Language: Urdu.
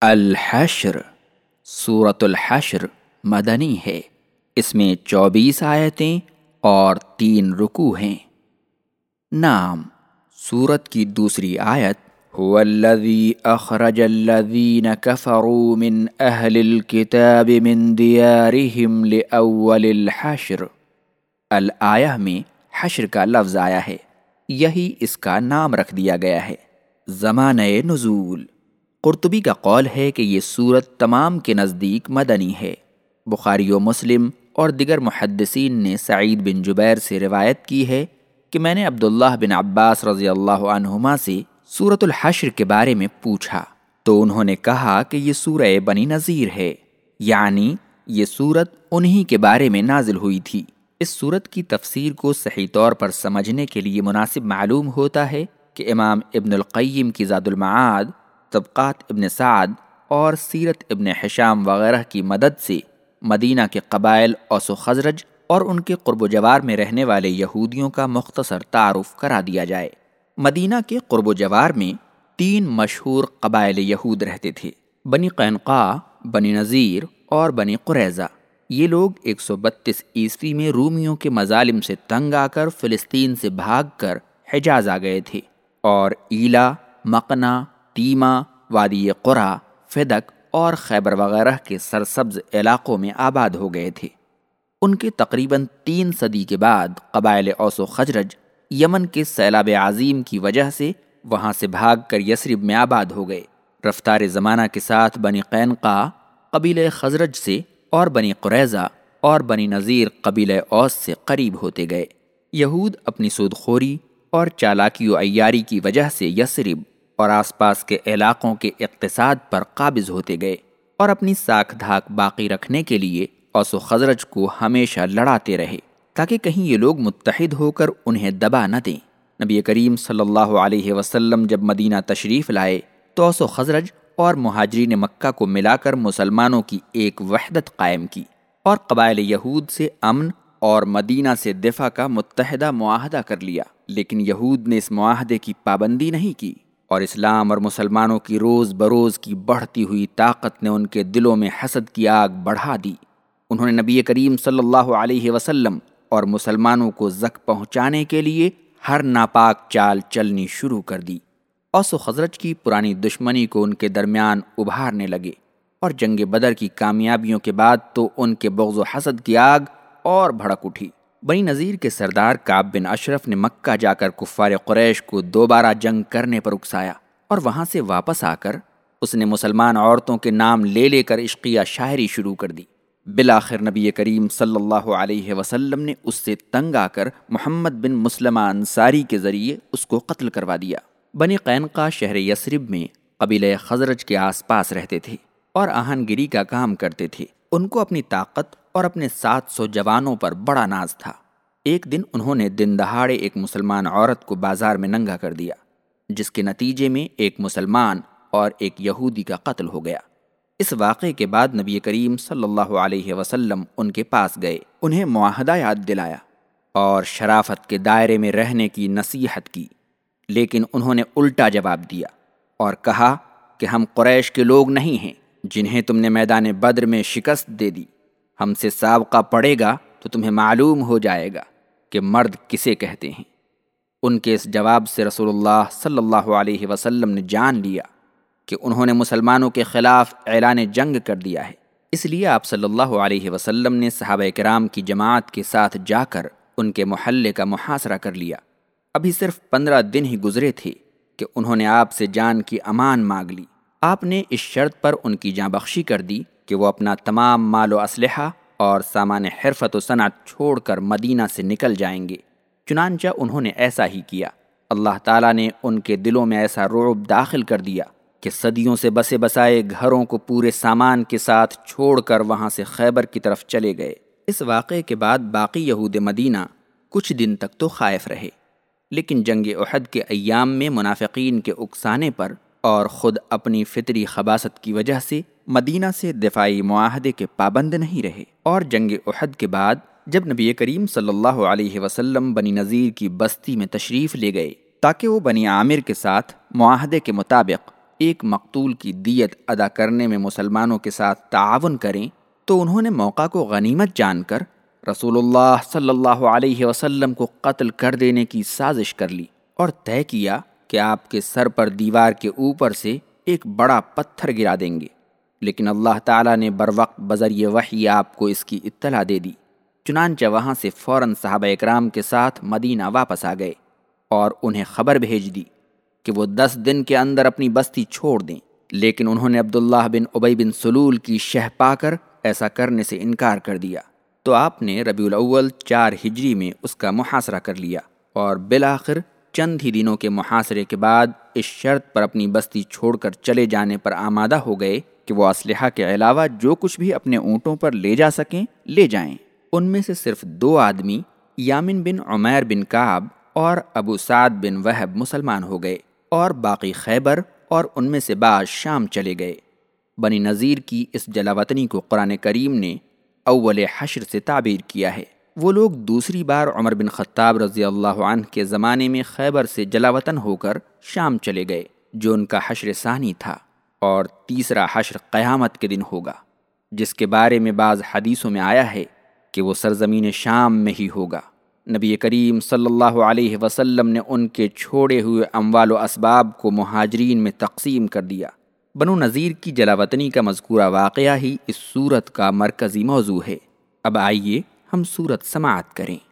الحشر صورت الحشر مدنی ہے۔ اس میں چوبیس آیتیں اور تین رکو ہیں۔ نام سورت کی دوسری آیت، هو الذي اخرج الذين كفروا من اهل الكتاب من ديارهم لاول الحشر۔ الآیہ میں حشر کا لفظ آیا ہے، یہی اس کا نام رکھ دیا گیا ہے۔ زمانہ نزول۔ قرطبی کا قول ہے کہ یہ صورت تمام کے نزدیک مدنی ہے۔ بخاری و مسلم اور دیگر محدثین نے سعید بن جبیر سے روایت کی ہے کہ میں نے عبداللہ بن عباس رضی اللہ عنہما سے صورت الحشر کے بارے میں پوچھا۔ تو انہوں نے کہا کہ یہ سورہ بنی نذیر ہے۔ یعنی یہ صورت انہی کے بارے میں نازل ہوئی تھی۔ اس صورت کی تفسیر کو صحیح طور پر سمجھنے کے لیے مناسب معلوم ہوتا ہے کہ امام ابن القیم کی زاد المعاد طبقات ابن سعد اور سیرت ابن حشام وغیرہ کی مدد سے مدینہ کے قبائل، اوس و خزرج اور ان کے قرب و جوار میں رہنے والے یہودیوں کا مختصر تعارف کرا دیا جائے۔ مدینہ کے قرب و جوار میں تین مشہور قبائل یہود رہتے تھے، بنی قینقا بنی نذیر اور بنی قریضہ یہ لوگ ایک سو بتیس عیسوی میں رومیوں کے مظالم سے تنگ آ کر فلسطین سے بھاگ کر حجاز آ گئے تھے اور ایلا مقنا تیما وادی قرا فدق اور خیبر وغیرہ کے سرسبز علاقوں میں آباد ہو گئے تھے۔ ان کے تقریباً تین صدی کے بعد قبائل اوس و خجرج یمن کے سیلاب عظیم کی وجہ سے وہاں سے بھاگ کر یسرب میں آباد ہو گئے۔ رفتار زمانہ کے ساتھ بنی قینقا قبیل خزرج سے اور بنی قریضہ اور بنی نذیر قبیل اوس سے قریب ہوتے گئے۔ یہود اپنی سود خوری اور چالاکی و عیاری کی وجہ سے یسرب اور آس پاس کے علاقوں کے اقتصاد پر قابض ہوتے گئے اور اپنی ساکھ دھاک باقی رکھنے کے لیے اوس و خزرج کو ہمیشہ لڑاتے رہے تاکہ کہیں یہ لوگ متحد ہو کر انہیں دبا نہ دیں۔ نبی کریم صلی اللہ علیہ وسلم جب مدینہ تشریف لائے تو اوس و خزرج اور مہاجرین مکہ کو ملا کر مسلمانوں کی ایک وحدت قائم کی اور قبائل یہود سے امن اور مدینہ سے دفاع کا متحدہ معاہدہ کر لیا، لیکن یہود نے اس معاہدے کی پابندی نہیں کی۔ اور اسلام اور مسلمانوں کی روز بروز کی بڑھتی ہوئی طاقت نے ان کے دلوں میں حسد کی آگ بڑھا دی۔ انہوں نے نبی کریم صلی اللہ علیہ وسلم اور مسلمانوں کو زک پہنچانے کے لیے ہر ناپاک چال چلنی شروع کر دی۔ اوس و خزرج کی پرانی دشمنی کو ان کے درمیان ابھارنے لگے اور جنگ بدر کی کامیابیوں کے بعد تو ان کے بغض و حسد کی آگ اور بھڑک اٹھی۔ بنی نذیر کے سردار کاب بن اشرف نے مکہ جا کر کفار قریش کو دوبارہ جنگ کرنے پر اکسایا اور وہاں سے واپس آ کر اس نے مسلمان عورتوں کے نام لے لے کر عشقیہ شاعری شروع کر دی۔ بالآخر نبی کریم صلی اللہ علیہ وسلم نے اس سے تنگ آ کر محمد بن مسلمہ انصاری کے ذریعے اس کو قتل کروا دیا۔ بنی قینقا شہر یسرب میں قبیل خزرج کے آس پاس رہتے تھے اور آہن گیری کا کام کرتے تھے۔ ان کو اپنی طاقت اور اپنے سات سو جوانوں پر بڑا ناز تھا۔ ایک دن انہوں نے دن دہاڑے ایک مسلمان عورت کو بازار میں ننگا کر دیا، جس کے نتیجے میں ایک مسلمان اور ایک یہودی کا قتل ہو گیا۔ اس واقعے کے بعد نبی کریم صلی اللہ علیہ وسلم ان کے پاس گئے، انہیں معاہدہ یاد دلایا اور شرافت کے دائرے میں رہنے کی نصیحت کی، لیکن انہوں نے الٹا جواب دیا اور کہا کہ ہم قریش کے لوگ نہیں ہیں۔ جنہیں تم نے میدان بدر میں شکست دے دی۔ ہم سے سابقہ پڑے گا تو تمہیں معلوم ہو جائے گا کہ مرد کسے کہتے ہیں۔ ان کے اس جواب سے رسول اللہ صلی اللہ علیہ وسلم نے جان لیا کہ انہوں نے مسلمانوں کے خلاف اعلان جنگ کر دیا ہے۔ اس لیے آپ صلی اللہ علیہ وسلم نے صحابہ کرام کی جماعت کے ساتھ جا کر ان کے محلے کا محاصرہ کر لیا۔ ابھی صرف پندرہ دن ہی گزرے تھے کہ انہوں نے آپ سے جان کی امان مانگ لی۔ آپ نے اس شرط پر ان کی جاں بخشی کر دی کہ وہ اپنا تمام مال و اسلحہ اور سامان حرفت و صنعت چھوڑ کر مدینہ سے نکل جائیں گے۔ چنانچہ انہوں نے ایسا ہی کیا۔ اللہ تعالیٰ نے ان کے دلوں میں ایسا رعب داخل کر دیا کہ صدیوں سے بسے بسائے گھروں کو پورے سامان کے ساتھ چھوڑ کر وہاں سے خیبر کی طرف چلے گئے۔ اس واقعے کے بعد باقی یہود مدینہ کچھ دن تک تو خائف رہے۔ لیکن جنگ احد کے ایام میں منافقین کے اکسانے پر اور خود اپنی فطری خباست کی وجہ سے مدینہ سے دفاعی معاہدے کے پابند نہیں رہے۔ اور جنگ احد کے بعد جب نبی کریم صلی اللہ علیہ وسلم بنی نذیر کی بستی میں تشریف لے گئے، تاکہ وہ بنی عامر کے ساتھ معاہدے کے مطابق ایک مقتول کی دیت ادا کرنے میں مسلمانوں کے ساتھ تعاون کریں، تو انہوں نے موقع کو غنیمت جان کر رسول اللہ صلی اللہ علیہ وسلم کو قتل کر دینے کی سازش کر لی اور طے کیا کہ آپ کے سر پر دیوار کے اوپر سے ایک بڑا پتھر گرا دیں گے۔ لیکن اللہ تعالیٰ نے بر وقت بذریعے وحی آپ کو اس کی اطلاع دے دی۔ چنانچہ وہاں سے فوراً صحابہ اکرام کے ساتھ مدینہ واپس آ گئے اور انہیں خبر بھیج دی کہ وہ دس دن کے اندر اپنی بستی چھوڑ دیں۔ لیکن انہوں نے عبداللہ بن عبی بن سلول کی شہ پا کر ایسا کرنے سے انکار کر دیا۔ تو آپ نے ربیع الاول چار ہجری میں اس کا محاصرہ کر لیا اور بالآخر چند ہی دنوں کے محاصرے کے بعد اس شرط پر اپنی بستی چھوڑ کر چلے جانے پر آمادہ ہو گئے کہ وہ اسلحہ کے علاوہ جو کچھ بھی اپنے اونٹوں پر لے جا سکیں، لے جائیں۔ ان میں سے صرف دو آدمی، یامن بن عمیر بن کعب اور ابو سعد بن وہب مسلمان ہو گئے اور باقی خیبر اور ان میں سے بعض شام چلے گئے۔ بنی نذیر کی اس جلاوطنی کو قرآن کریم نے اول حشر سے تعبیر کیا ہے۔ وہ لوگ دوسری بار عمر بن خطاب رضی اللہ عنہ کے زمانے میں خیبر سے جلاوطن ہو کر شام چلے گئے، جو ان کا حشر ثانی تھا اور تیسرا حشر قیامت کے دن ہوگا، جس کے بارے میں بعض حدیثوں میں آیا ہے کہ وہ سرزمین شام میں ہی ہوگا۔ نبی کریم صلی اللہ علیہ وسلم نے ان کے چھوڑے ہوئے اموال و اسباب کو مہاجرین میں تقسیم کر دیا۔ بنو نذیر کی جلاوطنی کا مذکورہ واقعہ ہی اس صورت کا مرکزی موضوع ہے۔ اب آئیے ہم صورت سماعت کریں۔